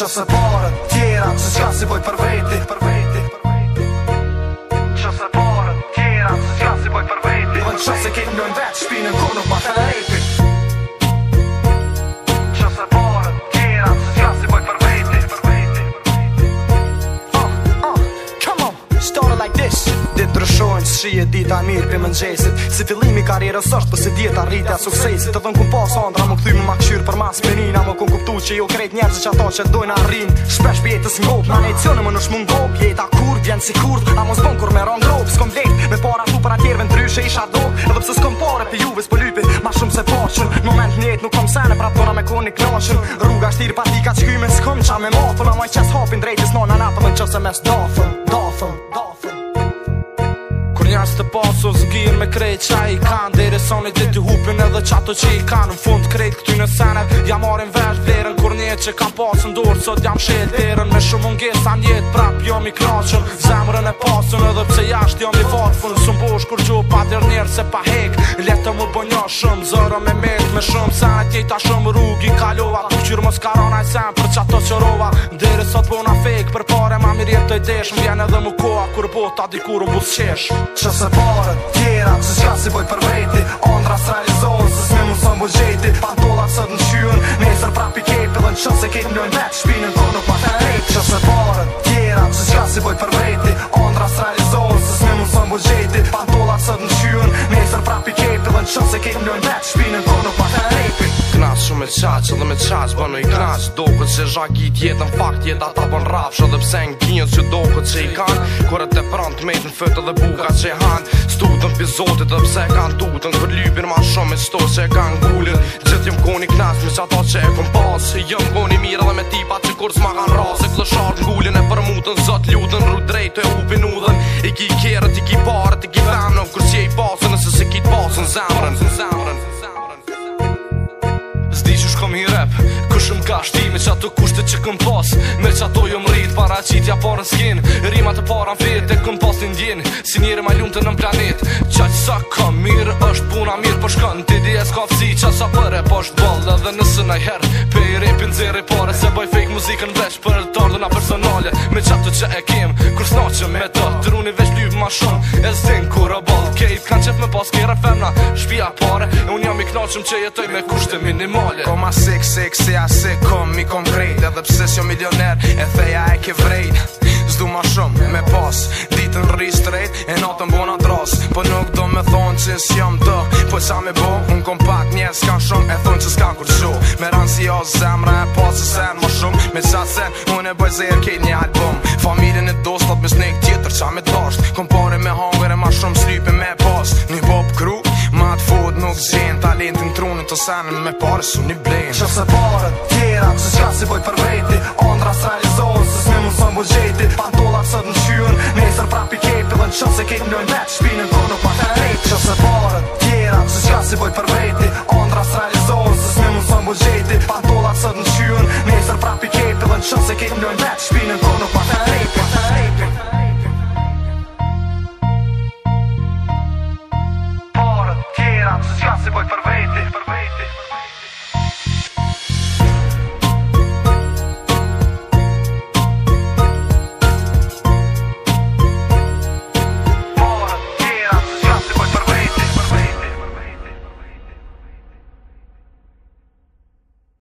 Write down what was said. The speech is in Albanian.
qa se barët tjera Se qka si boj për veti Qa se barët tjera Se qka si boj për veti Bën qa se kejt njën vetë Shpinën kur nuk ma të lejt shije dita e mirë për mëngjesit Si fillimi karjera sësht për po si djeta rritja suksesit Të dhën ku pas andra më këthy më ma këshyrë për mas penina Më ku kuptu që jo krejt njerë që që ato që dojnë arrin Shpesh pjetës ngop, ma ne cionë më nëshmu ngop Jeta kur, vjen si kur, a mos bon kur me ron grob Së kom vlejt, me para tu për atjerve në dryshe isha do Edhe pse s'kom pare për juve s'po lypi, ma shumë se pashën Moment njet nuk kom sene pra tona me koni klashën Rruga shtiri pa tika që kyme s'kom qa me mafën A maj qes hapin drejtis nona napëm po në qëse mes dafën, dafën, dafën të pasur zgjir me krejt qa i kanë Dere sonit e të hupin edhe qato që i kanë Në fund krejt këty në senet Ja marim vesh dherën mjetë që kam pasë në dorë Sot jam shetë derën me shumë nges Sa njetë prap jom i kraqën Zemrën e pasën edhe pse jashtë jom i farfën Sëm bosh kur gjo pa dherë njerë se pa hekë Letë më bënjo shumë Zërë me metë me shumë Sa në tjeta shumë rrug i kalova Tu qyrë mos karona i sem për qato që qërova ndere sot bona po fejk për pare ma mirë jetë të i desh Më vjen edhe më koha kur bota, ta dikur më busë qesh që s'ka se s'mi mu Shose kejt në në vetë, shpinën të nuk ma të krejt se varët, tjera, që shka si bojt për vreti Ondra së realizorë, së smenë mësën bu gjeti Pantolla të sëtë në me mesër prap i kejt Dëvën shose kejt në në vetë, shpinën të nuk ma të krejt Shumë me qaqë, dhe me qaqë bënë i knaqë Doko që zha gjit fakt jetë ata bën rafë dhe pse në kinjët që doko që i kanë Kore të prantë të mejtë në fëtë dhe buka që i hanë Stutën për zotit pse kanë tutën Kër lypin ma shumë e shto që e kanë gullin Gjëtë jëmë koni knaqë, mi që ato që e shëm ka shtimi që ato kushtet që këm pas Me që ato jo më rritë para qitja parën s'kin Rima të parën fit e këm pas t'indjen Si njëri ma ljumë të nëm planet Qa që sa ka mirë është puna mirë Po shkën të di e s'ka fësi qa sa për e Po është balda dhe nësë në herë Pe i repin zeri pare se bëj fake muzikën veç Për të ardhë nga personale Me që ato që e kem Kur s'na që me të të runi veç lybë ma shumë E zin kur o balë Kejt kanë me pas kjera femna Shpia pare shëndetshëm që jetoj me kushte minimale Koma sek, sek, se a sek, kom mi kom krejt Edhe pse s'jo milioner, e theja e ke vrejt Zdu ma shumë, me pas, ditën rri strejt E natën bona dras, po nuk do me thonë që nësë jam të Po qa me bo, unë kom pak njës, kan shumë E thonë që s'ka kur qo, me ranë si ozë zemra E pasë që sen, ma shumë, me qa sen Unë e bëjt zërë kejt një album Familjen e dostat, me snik tjetër qa me tasht Kom pare me hangër e ma shumë, me pas Një pop kru mat fod nuk gjen talent në trunën të sanën me parë su një blen që se parët tjera që s'ka si boj për veti ondra s'realizohën së s'me më sëmë bëgjeti pantolat sët në qyën nesër prapi kepi dhe në qëtë se kejtë njën vetë shpinën të nuk pa të rejtë që se tjera që s'ka si boj për veti ondra s'realizohën së s'me më sëmë bëgjeti pantolat sët në qyën nesër prapi kepi dhe në qëtë se